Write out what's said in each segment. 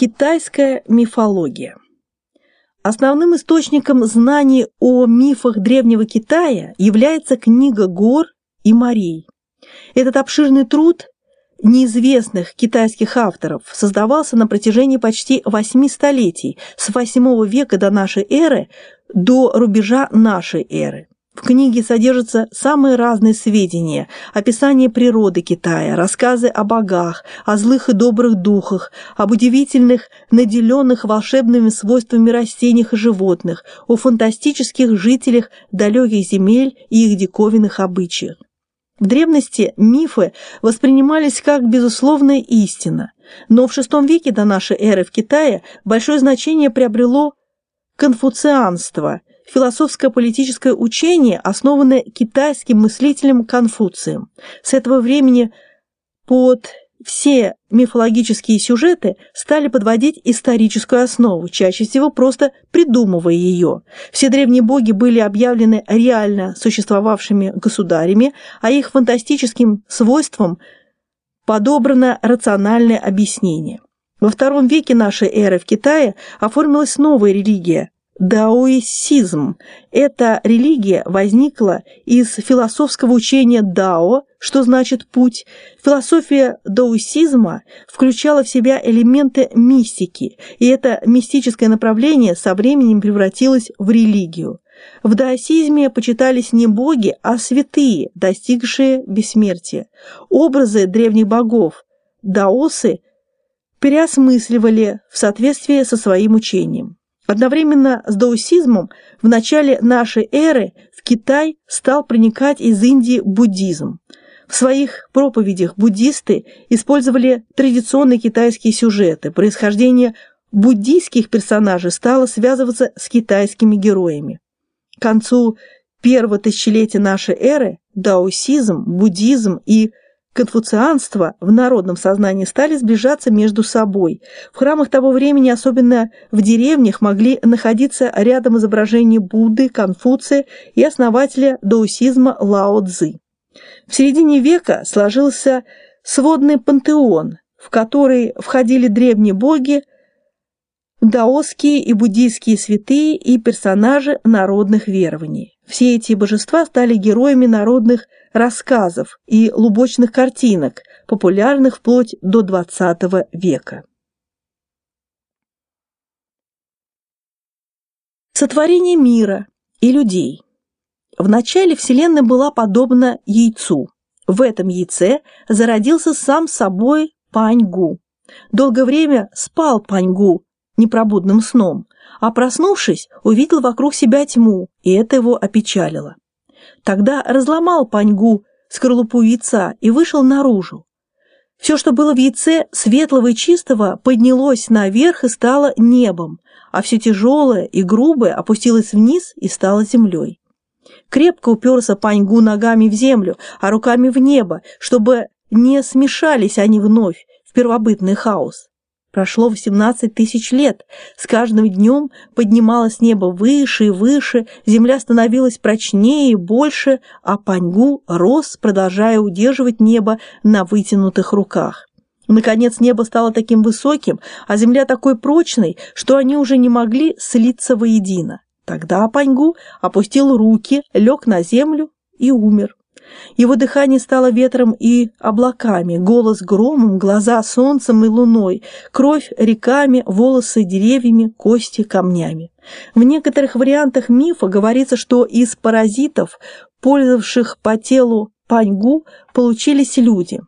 Китайская мифология. Основным источником знаний о мифах Древнего Китая является книга гор и морей. Этот обширный труд неизвестных китайских авторов создавался на протяжении почти восьми столетий, с VIII века до нашей эры до рубежа нашей эры. В книге содержатся самые разные сведения, описание природы Китая, рассказы о богах, о злых и добрых духах, об удивительных, наделенных волшебными свойствами растениях и животных, о фантастических жителях далеких земель и их диковинных обычаях. В древности мифы воспринимались как безусловная истина, но в VI веке до нашей эры в Китае большое значение приобрело конфуцианство – философско-политическое учение, основанное китайским мыслителем Конфуцием. С этого времени под все мифологические сюжеты стали подводить историческую основу, чаще всего просто придумывая ее. Все древние боги были объявлены реально существовавшими государями, а их фантастическим свойствам подобрано рациональное объяснение. Во втором веке нашей эры в Китае оформилась новая религия Даоисизм. Эта религия возникла из философского учения Дао, что значит «путь». Философия даосизма включала в себя элементы мистики, и это мистическое направление со временем превратилось в религию. В даосизме почитались не боги, а святые, достигшие бессмертия. Образы древних богов, даосы, переосмысливали в соответствии со своим учением. Одновременно с даосизмом в начале нашей эры в Китай стал проникать из Индии буддизм. В своих проповедях буддисты использовали традиционные китайские сюжеты. Происхождение буддийских персонажей стало связываться с китайскими героями. К концу первого тысячелетия нашей эры даосизм, буддизм и конфуцианство в народном сознании стали сближаться между собой. В храмах того времени, особенно в деревнях, могли находиться рядом изображения Будды, Конфуция и основателя даосизма Лао Цзы. В середине века сложился сводный пантеон, в который входили древние боги, даосские и буддийские святые и персонажи народных верований. Все эти божества стали героями народных рассказов и лубочных картинок, популярных вплоть до XX века. Сотворение мира и людей. Вначале Вселенная была подобна яйцу. В этом яйце зародился сам собой Паньгу. Долгое время спал Паньгу непробудным сном, а проснувшись, увидел вокруг себя тьму, и это его опечалило. Тогда разломал Паньгу скорлупу яйца и вышел наружу. Все, что было в яйце светлого и чистого, поднялось наверх и стало небом, а все тяжелое и грубое опустилось вниз и стало землей. Крепко уперся Паньгу ногами в землю, а руками в небо, чтобы не смешались они вновь в первобытный хаос. Прошло 18 тысяч лет. С каждым днем поднималось небо выше и выше, земля становилась прочнее и больше, а Паньгу рос, продолжая удерживать небо на вытянутых руках. Наконец небо стало таким высоким, а земля такой прочной, что они уже не могли слиться воедино. Тогда Паньгу опустил руки, лег на землю и умер. Его дыхание стало ветром и облаками, голос громом, глаза солнцем и луной, кровь реками, волосы деревьями, кости камнями. В некоторых вариантах мифа говорится, что из паразитов, пользовавших по телу паньгу, получились люди.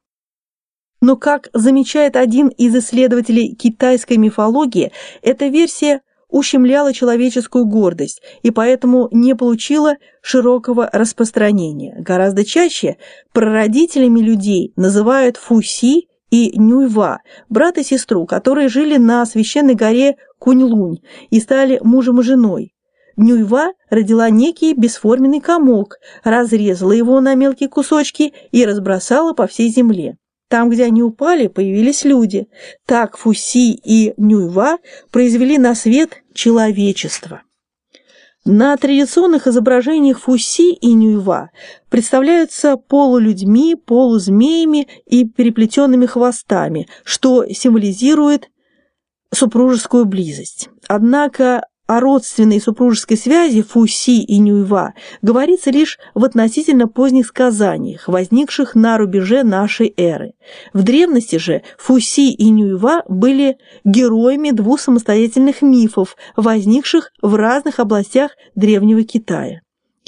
Но, как замечает один из исследователей китайской мифологии, эта версия – ущемляла человеческую гордость и поэтому не получила широкого распространения. Гораздо чаще прародителями людей называют Фуси и Нюйва, брат и сестру, которые жили на священной горе Кунь-Лунь и стали мужем и женой. Нюйва родила некий бесформенный комок, разрезала его на мелкие кусочки и разбросала по всей земле. Там, где они упали, появились люди. Так Фуси и Нюйва произвели на свет человечество. На традиционных изображениях Фуси и Нюйва представляются полулюдьми, полузмеями и переплетенными хвостами, что символизирует супружескую близость. Однако о родственной супружеской связи Фуси и Нюйва говорится лишь в относительно поздних сказаниях, возникших на рубеже нашей эры. В древности же Фуси и Нюйва были героями двух самостоятельных мифов, возникших в разных областях древнего Китая.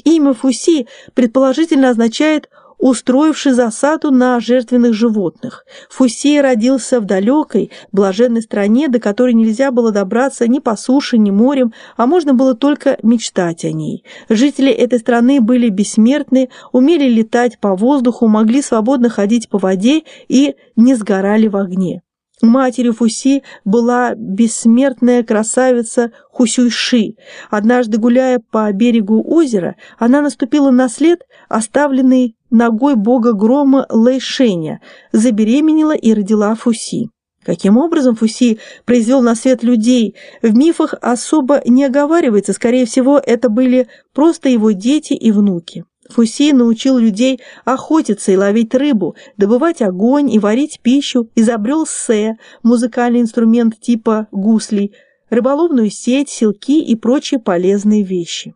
Имя Фуси предположительно означает устроивший засаду на жертвенных животных. Фусей родился в далекой, блаженной стране, до которой нельзя было добраться ни по суше, ни морем, а можно было только мечтать о ней. Жители этой страны были бессмертны, умели летать по воздуху, могли свободно ходить по воде и не сгорали в огне. Матерью Фуси была бессмертная красавица Хусюйши. Однажды, гуляя по берегу озера, она наступила на след, оставленный ногой бога грома Лэйшеня, забеременела и родила Фуси. Каким образом Фуси произвел на свет людей, в мифах особо не оговаривается, скорее всего, это были просто его дети и внуки. Фуси научил людей охотиться и ловить рыбу, добывать огонь и варить пищу, изобрел сэ, музыкальный инструмент типа гуслей, рыболовную сеть, селки и прочие полезные вещи.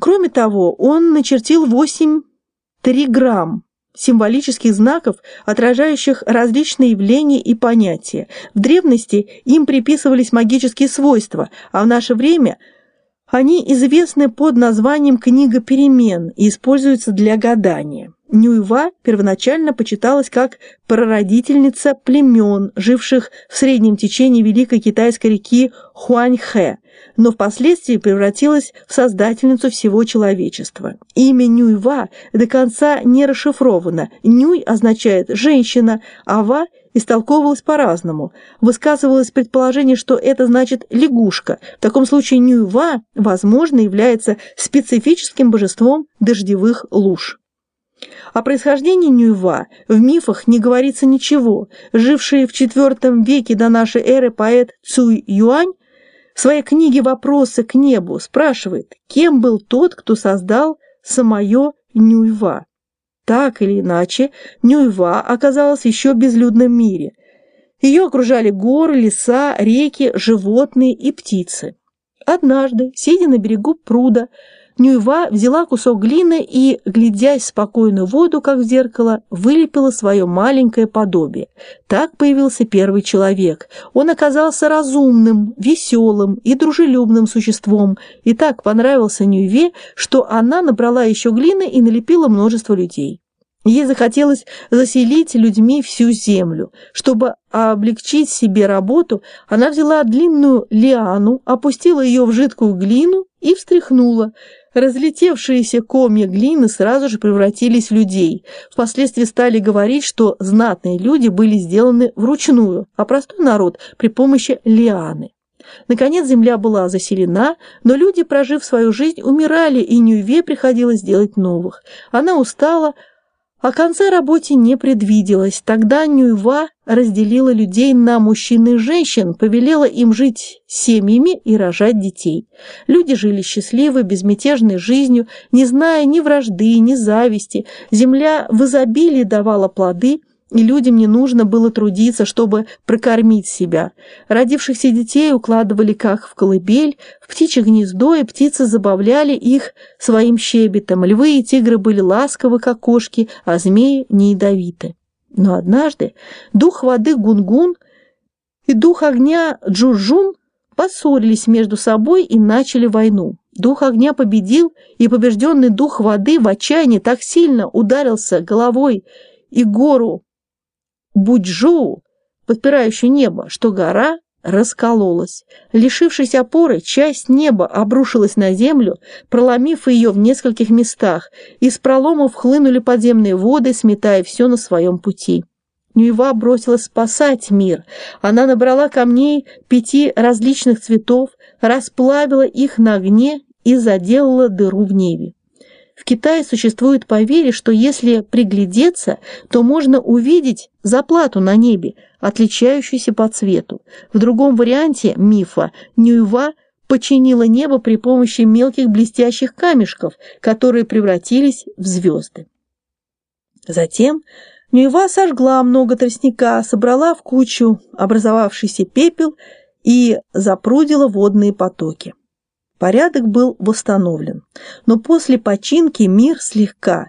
Кроме того, он начертил восемь триграмм, символических знаков, отражающих различные явления и понятия. В древности им приписывались магические свойства, а в наше время они известны под названием «Книга перемен» и используются для гадания. Нюйва первоначально почиталась как прародительница племен, живших в среднем течении Великой Китайской реки Хуаньхэ, но впоследствии превратилась в создательницу всего человечества. Имя Нюйва до конца не расшифровано. Нюй означает «женщина», а Ва истолковывалось по-разному. Высказывалось предположение, что это значит «лягушка». В таком случае Нюйва, возможно, является специфическим божеством дождевых луж. О происхождении Нюйва в мифах не говорится ничего. Живший в IV веке до нашей эры поэт Цуй Юань в своей книге «Вопросы к небу» спрашивает, кем был тот, кто создал самое Нюйва. Так или иначе, Нюйва оказалась еще в безлюдном мире. Ее окружали горы, леса, реки, животные и птицы. Однажды, сидя на берегу пруда, Нюйва взяла кусок глины и, глядясь в спокойную воду, как в зеркало, вылепила свое маленькое подобие. Так появился первый человек. Он оказался разумным, веселым и дружелюбным существом, и так понравился Нюйве, что она набрала еще глины и налепила множество людей. Ей захотелось заселить людьми всю землю. Чтобы облегчить себе работу, она взяла длинную лиану, опустила ее в жидкую глину и встряхнула. Разлетевшиеся комья глины сразу же превратились в людей. Впоследствии стали говорить, что знатные люди были сделаны вручную, а простой народ при помощи лианы. Наконец земля была заселена, но люди, прожив свою жизнь, умирали, и Нюйве приходилось делать новых. Она устала, о конце работе не предвиделось. Тогда Нюйва разделила людей на мужчин и женщин, повелела им жить семьями и рожать детей. Люди жили счастливой, безмятежной жизнью, не зная ни вражды, ни зависти. Земля в изобилии давала плоды, и людям не нужно было трудиться, чтобы прокормить себя. Родившихся детей укладывали как в колыбель, в птичье гнездо, и птицы забавляли их своим щебетом. Львы и тигры были ласковы, как кошки, а змеи не ядовиты. Но однажды дух воды Гунгун и дух огня Джуржун поссорились между собой и начали войну. Дух огня победил, и побежденный дух воды в отчаянии так сильно ударился головой и гору Буджоу, подпирающую небо, что гора раскололась. Лишившись опоры, часть неба обрушилась на землю, проломив ее в нескольких местах. Из проломов хлынули подземные воды, сметая все на своем пути. Нюева бросилась спасать мир. Она набрала камней пяти различных цветов, расплавила их на огне и заделала дыру в небе. В Китае существует поверье, что если приглядеться, то можно увидеть заплату на небе, отличающуюся по цвету. В другом варианте мифа Нюйва починила небо при помощи мелких блестящих камешков, которые превратились в звезды. Затем Нюева сожгла много тростника, собрала в кучу образовавшийся пепел и запрудила водные потоки. Порядок был восстановлен, но после починки мир слегка,